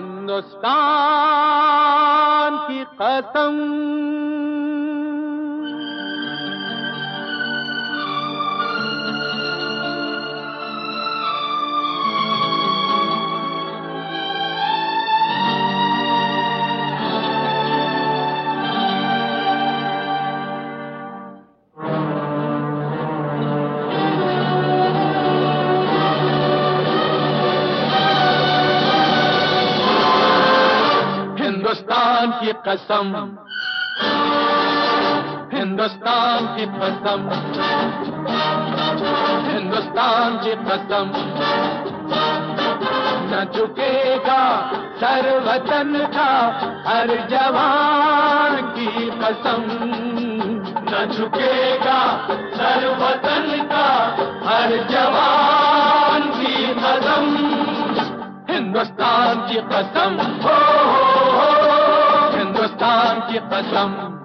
हिंदुस्तान की कसम। हिंदुस्तान की कसम। हिंदुस्तान की कसम। हिंदुस्तान की कसम। न झुकेगा सर वतन का हर जवान की कसम। न झुकेगा सर वतन का हर जवान की कसम। हिंदुस्तान की कसम। हो, हो, हिंदुस्तान की कसम।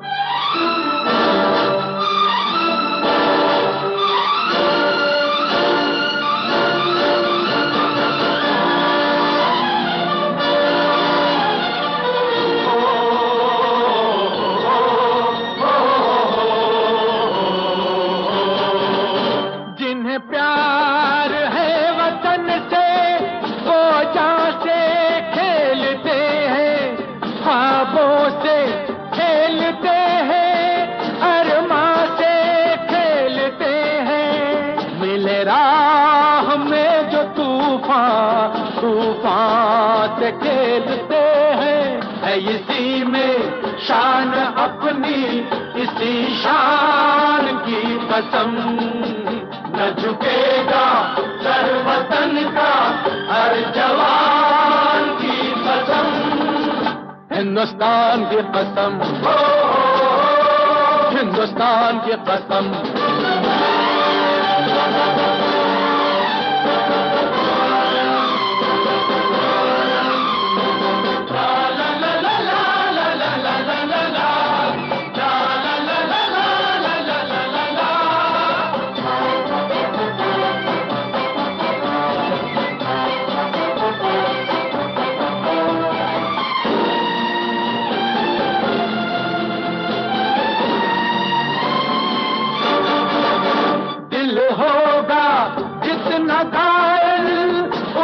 से खेलते हैं से खेलते हैं। जो तूफ़ान तूफ़ान से खेलते हैं। है इसी में शान अपनी, इसी शान की कसम। न झुकेगा सर वतन का, हर जवान हिंदुस्तान की कसम। हिंदुस्तान की कसम।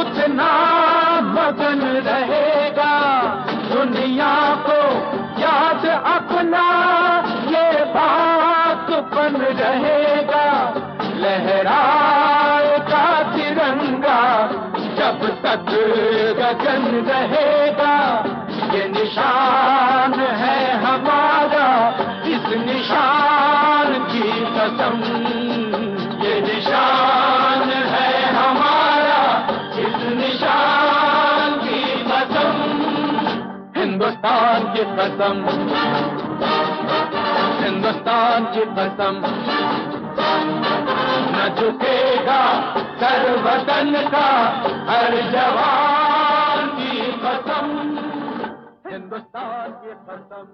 उतना मगन रहेगा। दुनिया को याद अपना, ये बात बन रहेगा। लहराएगा तिरंगा जब तक गगन रहेगा। ये निशान हिंदुस्तान की कसम। हिंदुस्तान की कसम। न झुकेगा सर वतन का हर जवान की कसम। हिंदुस्तान की कसम।